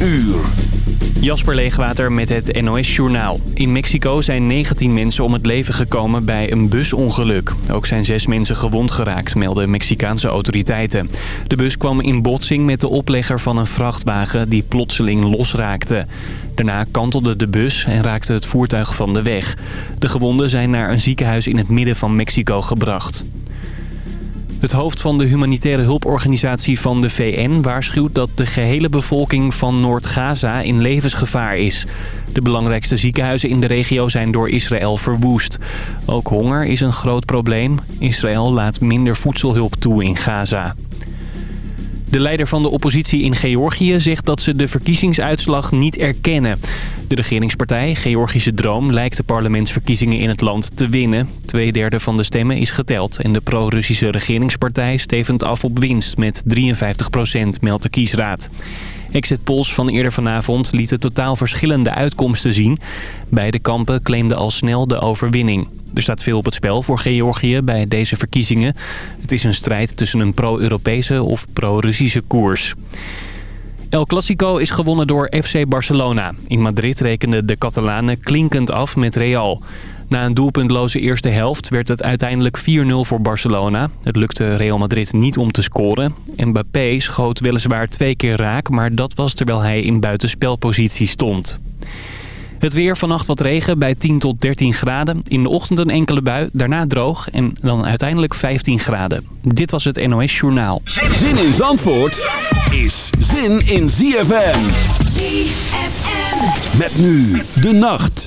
uur. Jasper Leegwater met het NOS Journaal. In Mexico zijn 19 mensen om het leven gekomen bij een busongeluk. Ook zijn zes mensen gewond geraakt, melden Mexicaanse autoriteiten. De bus kwam in botsing met de oplegger van een vrachtwagen die plotseling losraakte. Daarna kantelde de bus en raakte het voertuig van de weg. De gewonden zijn naar een ziekenhuis in het midden van Mexico gebracht. Het hoofd van de humanitaire hulporganisatie van de VN waarschuwt dat de gehele bevolking van Noord-Gaza in levensgevaar is. De belangrijkste ziekenhuizen in de regio zijn door Israël verwoest. Ook honger is een groot probleem. Israël laat minder voedselhulp toe in Gaza. De leider van de oppositie in Georgië zegt dat ze de verkiezingsuitslag niet erkennen. De regeringspartij, Georgische Droom, lijkt de parlementsverkiezingen in het land te winnen. Tweederde van de stemmen is geteld en de pro-Russische regeringspartij stevend af op winst met 53 procent, meldt de kiesraad. Exit van eerder vanavond lieten totaal verschillende uitkomsten zien. Beide kampen claimden al snel de overwinning. Er staat veel op het spel voor Georgië bij deze verkiezingen. Het is een strijd tussen een pro-Europese of pro-Russische koers. El Clasico is gewonnen door FC Barcelona. In Madrid rekenden de Catalanen klinkend af met Real. Na een doelpuntloze eerste helft werd het uiteindelijk 4-0 voor Barcelona. Het lukte Real Madrid niet om te scoren. Mbappé schoot weliswaar twee keer raak, maar dat was terwijl hij in buitenspelpositie stond. Het weer, vannacht wat regen bij 10 tot 13 graden. In de ochtend een enkele bui, daarna droog en dan uiteindelijk 15 graden. Dit was het NOS Journaal. Zin in Zandvoort is zin in ZFM. ZFM. Met nu de nacht.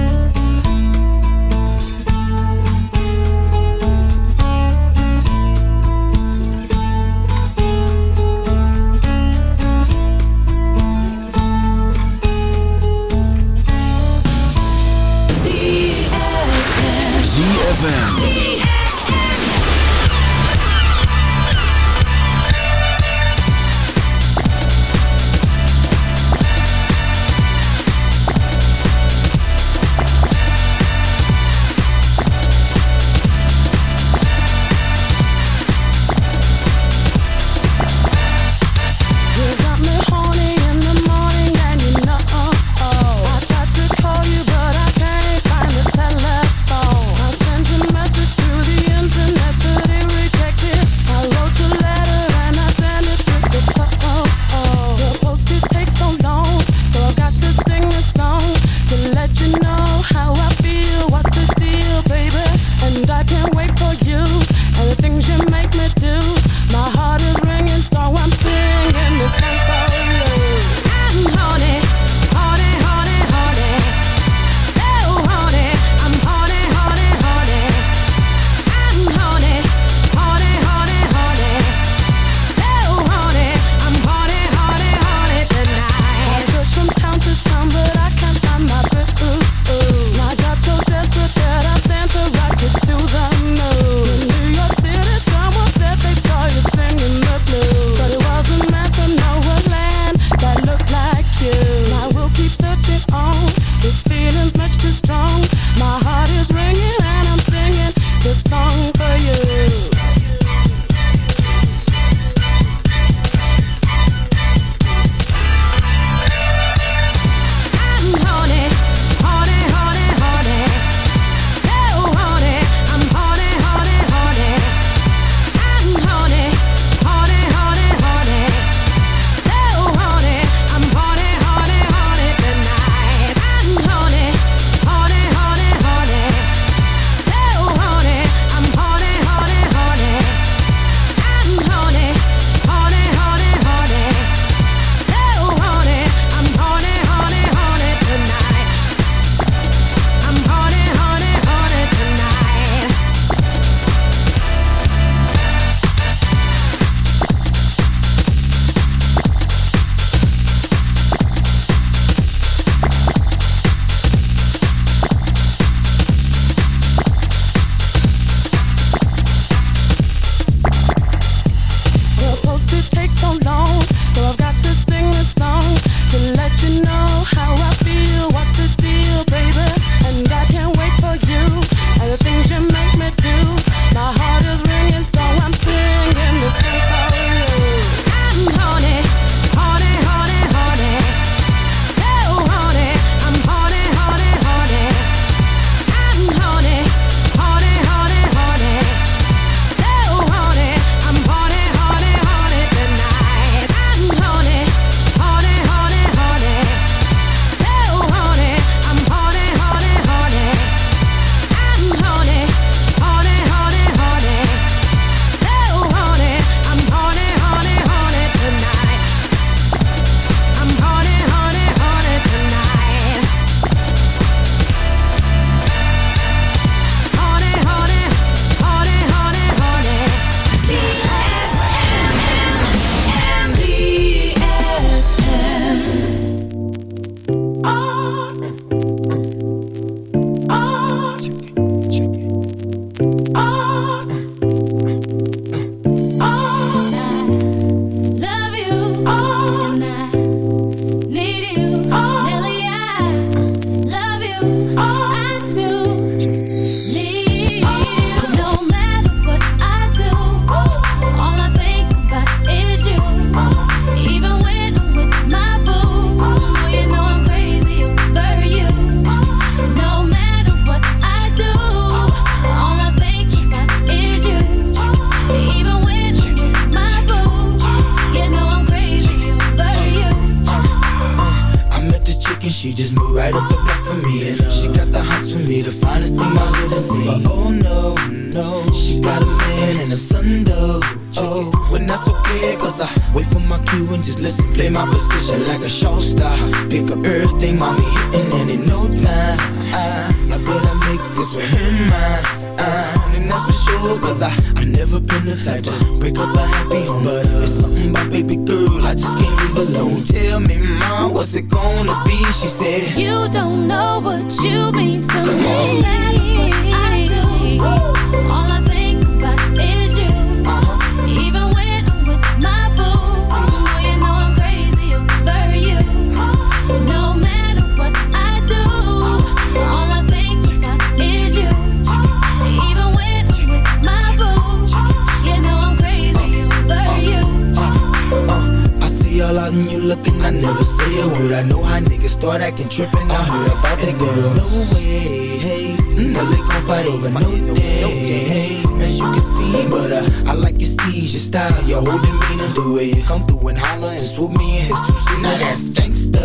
start acting trippin'. I heard about that girl. There's no way, hey. Mm-hmm. Well, gon' fight over no day, hey. As you can see, but uh, I like your steez, your style, your whole demeanor, the way you come through and holler and swoop me in his two seat. Now that's gangsta,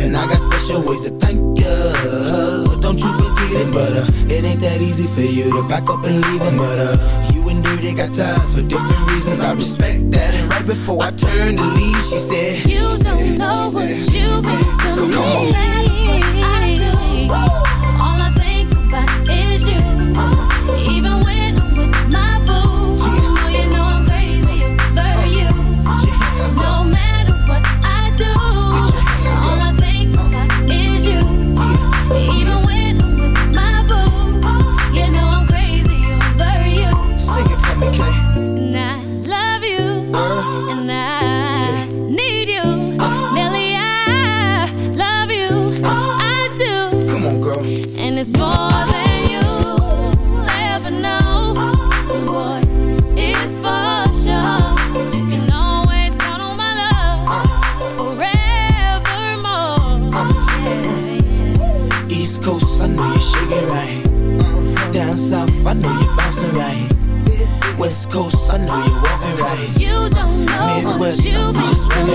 and I got special ways to thank you. Don't you forget it, but uh, it ain't that easy for you to back up and leave him, but uh got ties for different reasons. I respect that. And right before I turned to leave, she said, You don't know what you've been to me. Come on. I do.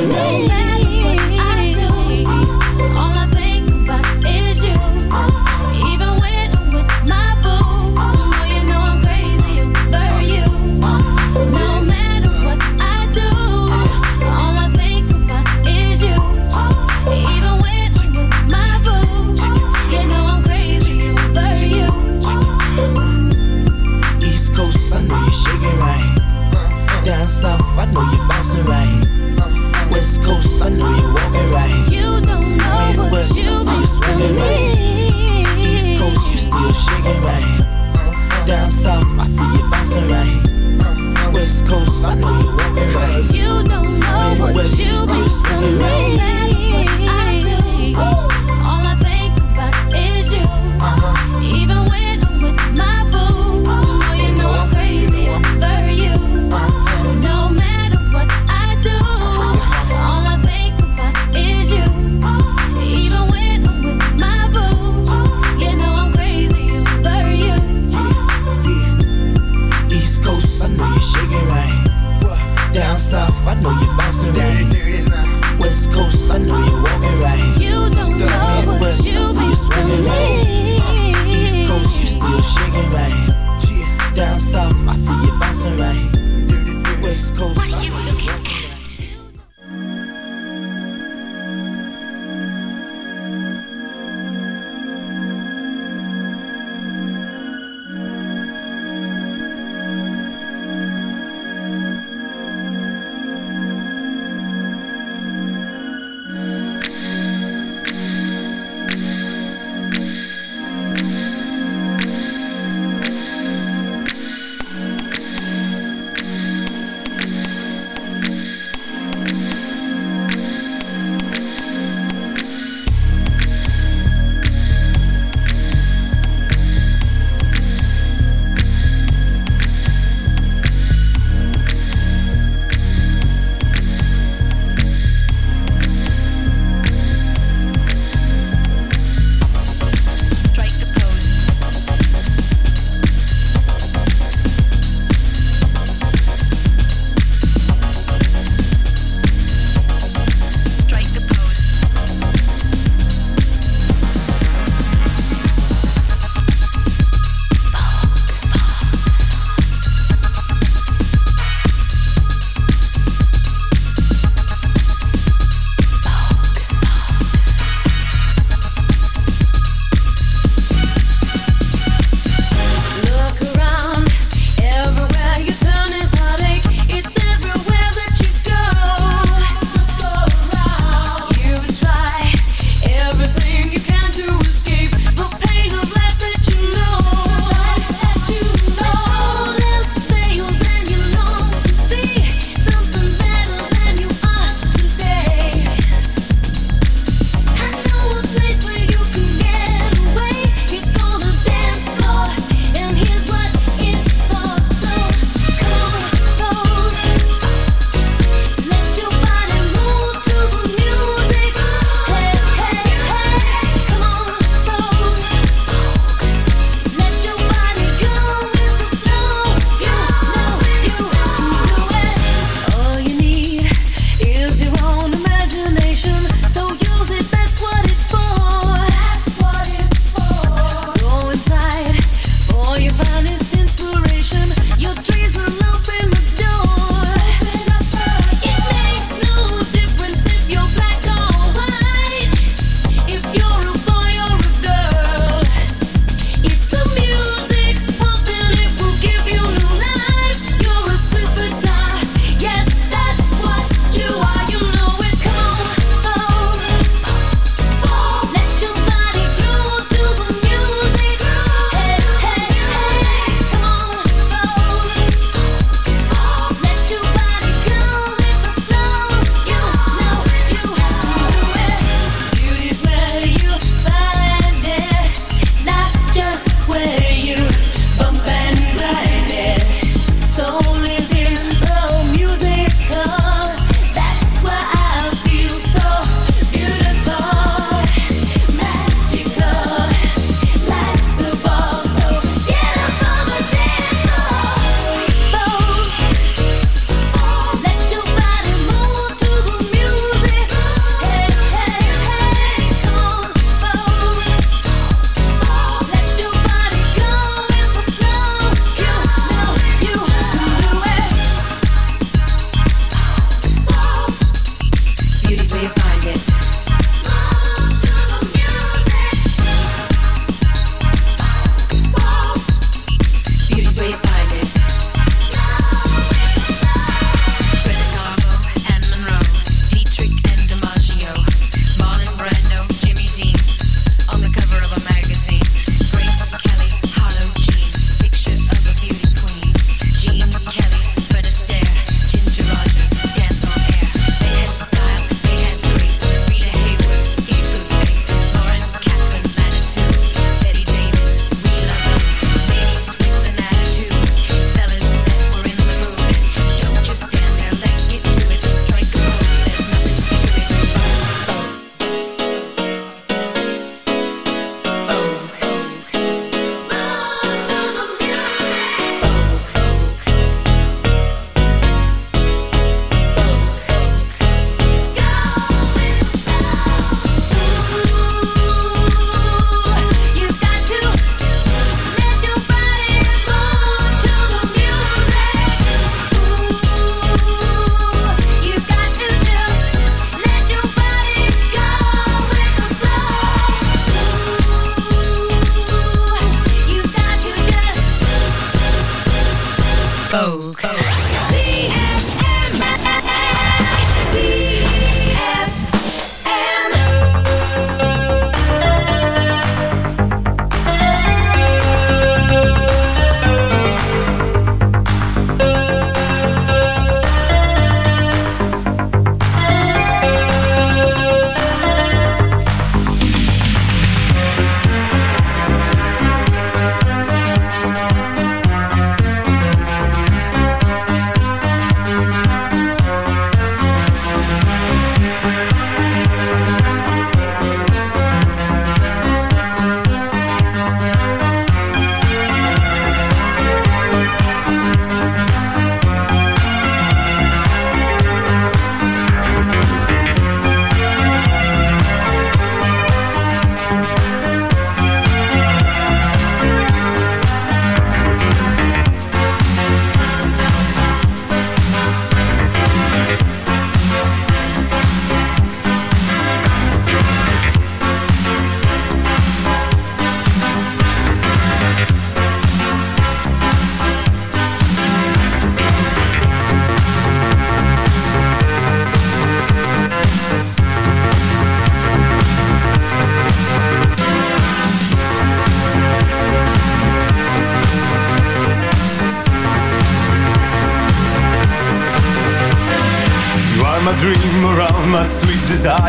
me.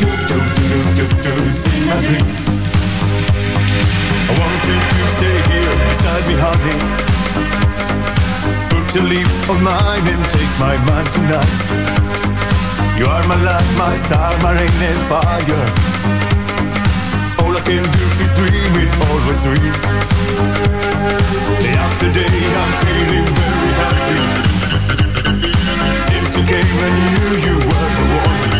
Do, do, do, do, do, do, do, see my dream. I want you to stay here beside me, honey. Put your lips on mine and take my mind tonight. You are my light, my star, my rain and fire. All I can do is dream it, always dream. Day after day, I'm feeling very happy. Since you came, I knew you were the one.